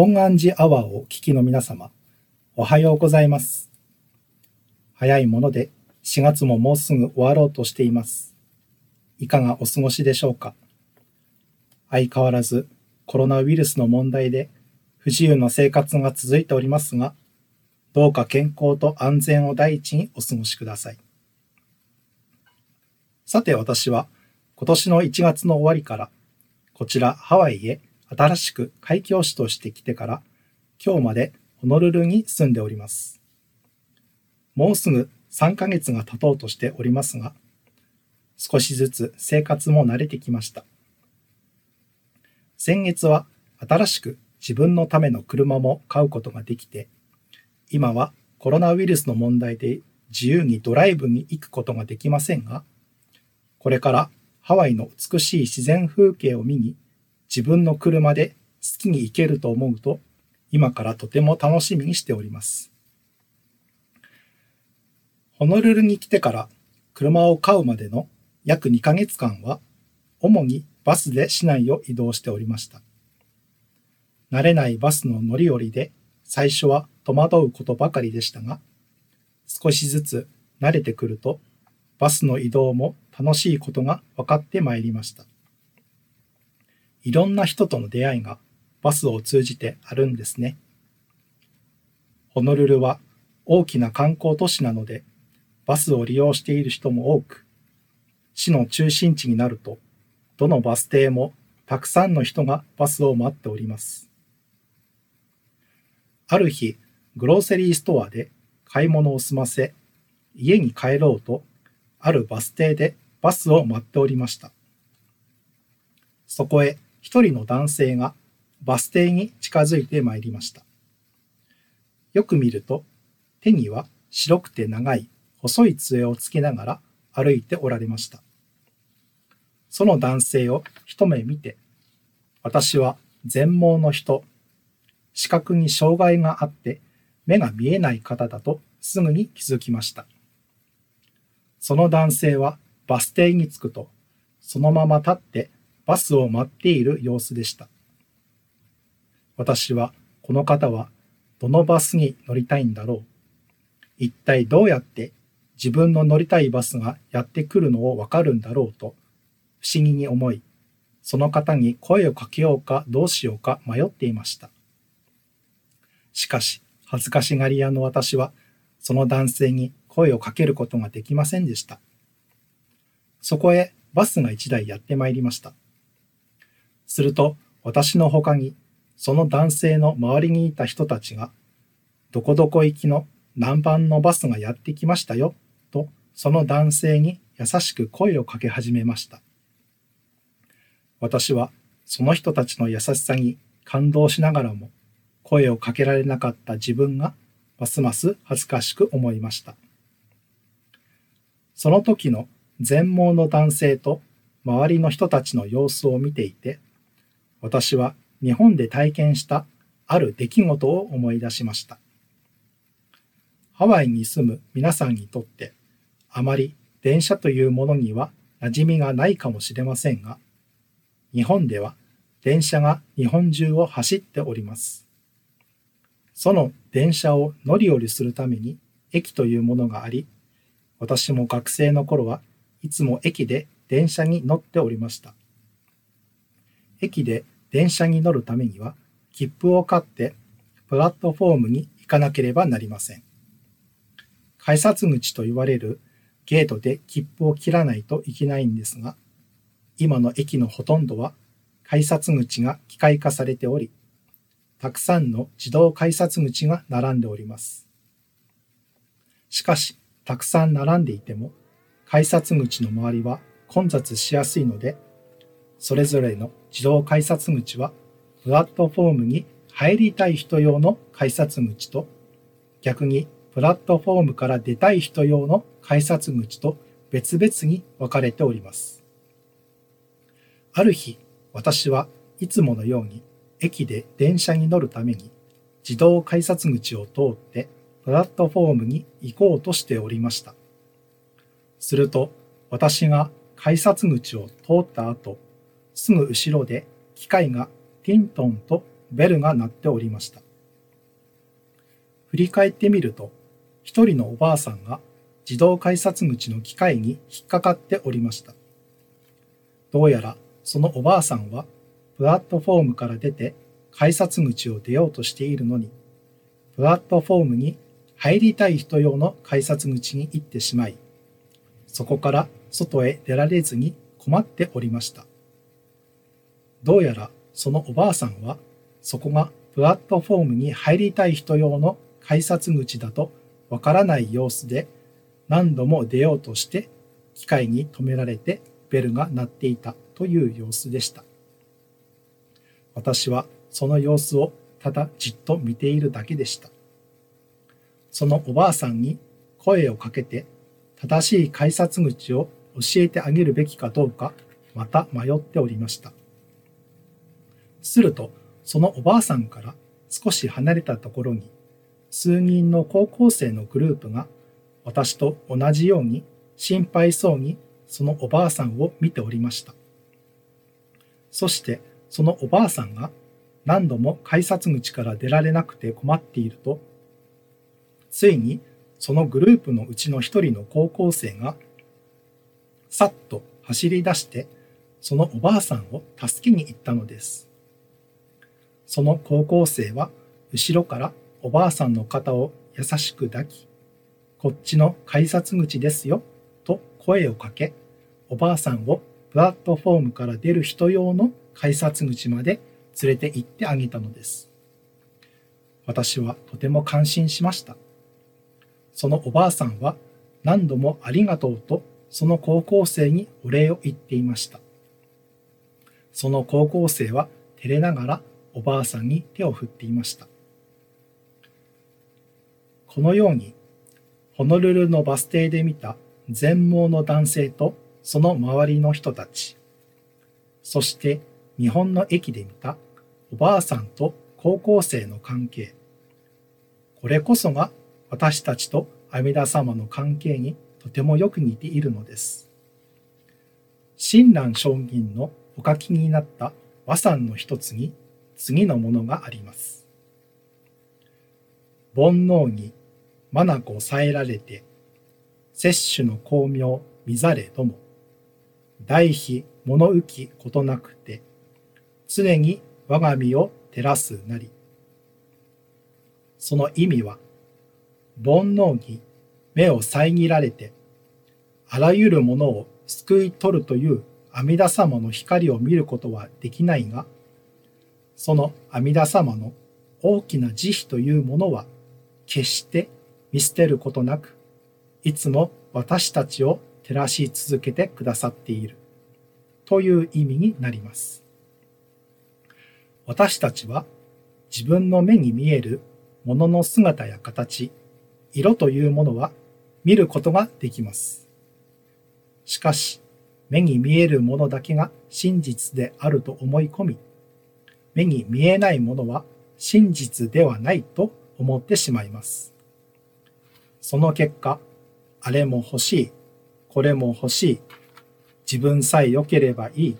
本願寺アワーをお聞きの皆様、おはようございます。早いもので4月ももうすぐ終わろうとしています。いかがお過ごしでしょうか？相変わらずコロナウイルスの問題で不自由な生活が続いておりますが、どうか健康と安全を第一にお過ごしください。さて私は今年の1月の終わりからこちらハワイへ新しく開教師として来てから今日までホノルルに住んでおります。もうすぐ3ヶ月が経とうとしておりますが、少しずつ生活も慣れてきました。先月は新しく自分のための車も買うことができて、今はコロナウイルスの問題で自由にドライブに行くことができませんが、これからハワイの美しい自然風景を見に自分の車で好きに行けると思うと、今からとても楽しみにしております。ホノルルに来てから車を買うまでの約2ヶ月間は、主にバスで市内を移動しておりました。慣れないバスの乗り降りで最初は戸惑うことばかりでしたが、少しずつ慣れてくると、バスの移動も楽しいことが分かってまいりました。いろんな人との出会いがバスを通じてあるんですね。ホノルルは大きな観光都市なので、バスを利用している人も多く、市の中心地になると、どのバス停もたくさんの人がバスを待っております。ある日、グローセリーストアで買い物を済ませ、家に帰ろうと、あるバス停でバスを待っておりました。そこへ一人の男性がバス停に近づいてまいりました。よく見ると、手には白くて長い細い杖をつけながら歩いておられました。その男性を一目見て、私は全盲の人、視覚に障害があって目が見えない方だとすぐに気づきました。その男性はバス停に着くと、そのまま立ってバスを待っている様子でした。私は、この方はどのバスに乗りたいんだろう。一体どうやって自分の乗りたいバスがやってくるのをわかるんだろうと不思議に思い、その方に声をかけようかどうしようか迷っていました。しかし、恥ずかしがり屋の私は、その男性に声をかけることができませんでした。そこへバスが一台やってまいりました。すると私の他にその男性の周りにいた人たちが、どこどこ行きの何番のバスがやってきましたよ、とその男性に優しく声をかけ始めました。私はその人たちの優しさに感動しながらも、声をかけられなかった自分がますます恥ずかしく思いました。その時の全盲の男性と周りの人たちの様子を見ていて、私は日本で体験したある出来事を思い出しました。ハワイに住む皆さんにとってあまり電車というものには馴染みがないかもしれませんが、日本では電車が日本中を走っております。その電車を乗り降りするために駅というものがあり、私も学生の頃はいつも駅で電車に乗っておりました。駅で電車に乗るためには切符を買ってプラットフォームに行かなければなりません。改札口と言われるゲートで切符を切らないといけないんですが、今の駅のほとんどは改札口が機械化されており、たくさんの自動改札口が並んでおります。しかし、たくさん並んでいても、改札口の周りは混雑しやすいので、それぞれの自動改札口は、プラットフォームに入りたい人用の改札口と、逆にプラットフォームから出たい人用の改札口と別々に分かれております。ある日、私はいつものように駅で電車に乗るために自動改札口を通ってプラットフォームに行こうとしておりました。すると私が改札口を通った後、すぐ後ろで機械がティントンとベルが鳴っておりました。振り返ってみると、一人のおばあさんが自動改札口の機械に引っかかっておりました。どうやらそのおばあさんはプラットフォームから出て改札口を出ようとしているのに、プラットフォームに入りたい人用の改札口に行ってしまい、そこから外へ出られずに困っておりました。どうやらそのおばあさんはそこがプラットフォームに入りたい人用の改札口だとわからない様子で何度も出ようとして機械に止められてベルが鳴っていたという様子でした。私はその様子をただじっと見ているだけでした。そのおばあさんに声をかけて正しい改札口を教えてあげるべきかどうかまた迷っておりました。するとそのおばあさんから少し離れたところに数人の高校生のグループが私と同じように心配そうにそのおばあさんを見ておりました。そしてそのおばあさんが何度も改札口から出られなくて困っていると、ついにそのグループのうちの一人の高校生が、さっと走り出して、そのおばあさんを助けに行ったのです。その高校生は後ろからおばあさんの肩を優しく抱き、こっちの改札口ですよ、と声をかけ、おばあさんをプラットフォームから出る人用の改札口まで連れて行ってあげたのです。私はとても感心しました。そのおばあさんは何度もありがとうとその高校生にお礼を言っていました。その高校生は照れながらおばあさんに手を振っていました。このように、ホノルルのバス停で見た全盲の男性とその周りの人たち、そして日本の駅で見たおばあさんと高校生の関係。これこそが私たちと阿弥陀様の関係にとてもよく似ているのです。親鸞上人のお書きになった和算の一つに次のものがあります。煩悩に眼さえられて、摂取の巧妙見ざれども、大悲物浮きことなくて、常に我が身を照らすなり。その意味は、煩悩に目を遮られて、あらゆるものを救い取るという阿弥陀様の光を見ることはできないが、その阿弥陀様の大きな慈悲というものは決して見捨てることなく、いつも私たちを照らし続けてくださっているという意味になります。私たちは自分の目に見えるものの姿や形、色というものは見ることができます。しかし、目に見えるものだけが真実であると思い込み、目に見えないものは真実ではないと思ってしまいます。その結果、あれも欲しい、これも欲しい、自分さえ良ければいい、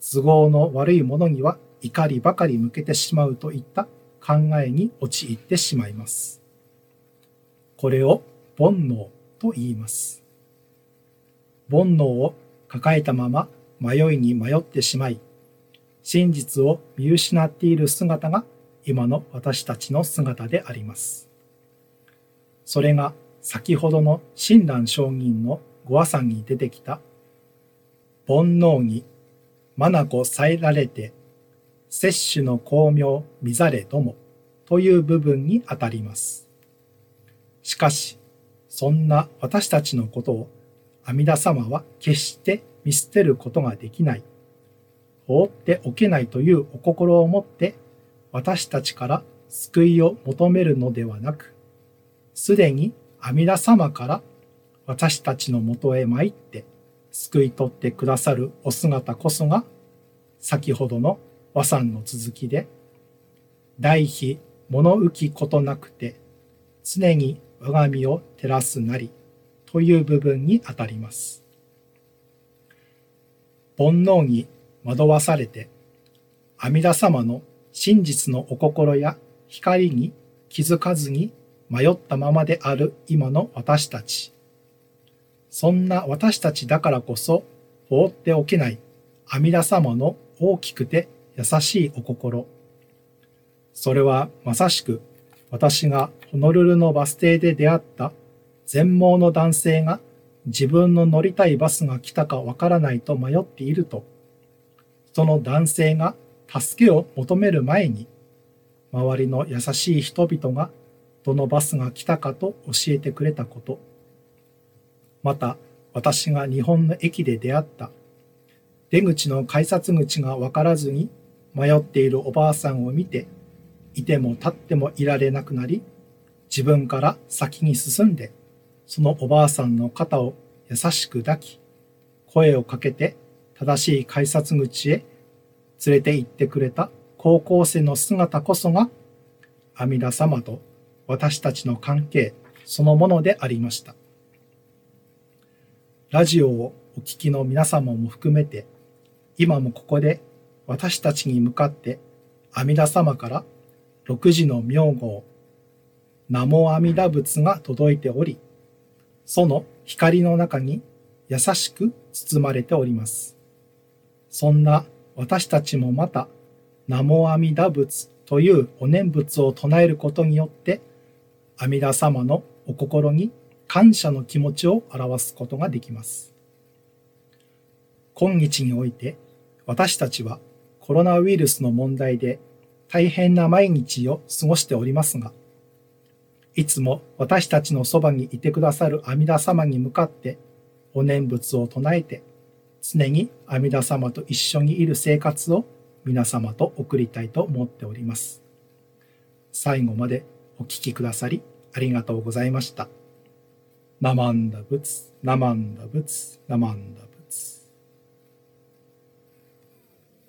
都合の悪いものには怒りばかり向けてしまうといった考えに陥ってしまいます。これを煩悩と言います。煩悩を抱えたまま迷いに迷ってしまい、真実を見失っている姿が今の私たちの姿であります。それが先ほどの親鸞上人のご和算に出てきた煩悩に眼さえられて摂取の巧妙見ざれどもという部分にあたります。しかし、そんな私たちのことを阿弥陀様は決して見捨てることができない、放っておけないというお心を持って私たちから救いを求めるのではなく、すでに阿弥陀様から私たちのもとへ参って救い取ってくださるお姿こそが先ほどの和算の続きで、大悲物浮きことなくて、常に我が身を照らすなりという部分にあたります。煩悩に惑わされて、阿弥陀様の真実のお心や光に気づかずに迷ったままである今の私たち。そんな私たちだからこそ放っておけない阿弥陀様の大きくて優しいお心。それはまさしく私がホノルルのバス停で出会った全盲の男性が自分の乗りたいバスが来たかわからないと迷っていると、その男性が助けを求める前に、周りの優しい人々がどのバスが来たかと教えてくれたこと。また、私が日本の駅で出会った出口の改札口がわからずに迷っているおばあさんを見て、いても立ってもいられなくなり、自分から先に進んで、そのおばあさんの肩を優しく抱き、声をかけて正しい改札口へ連れて行ってくれた高校生の姿こそが阿弥陀様と私たちの関係そのものでありました。ラジオをお聞きの皆様も含めて、今もここで私たちに向かって阿弥陀様から六時の名号、名も阿弥陀仏が届いており、その光の中に優しく包まれております。そんな私たちもまた、名も阿弥陀仏というお念仏を唱えることによって、阿弥陀様のお心に感謝の気持ちを表すことができます。今日において私たちはコロナウイルスの問題で大変な毎日を過ごしておりますが、いつも私たちのそばにいてくださる阿弥陀様に向かってお念仏を唱えて、常に阿弥陀様と一緒にいる生活を皆様と送りたいと思っております。最後までお聴きくださりありがとうございました。ナマンダ仏、ナマンダ仏、ナマンダ。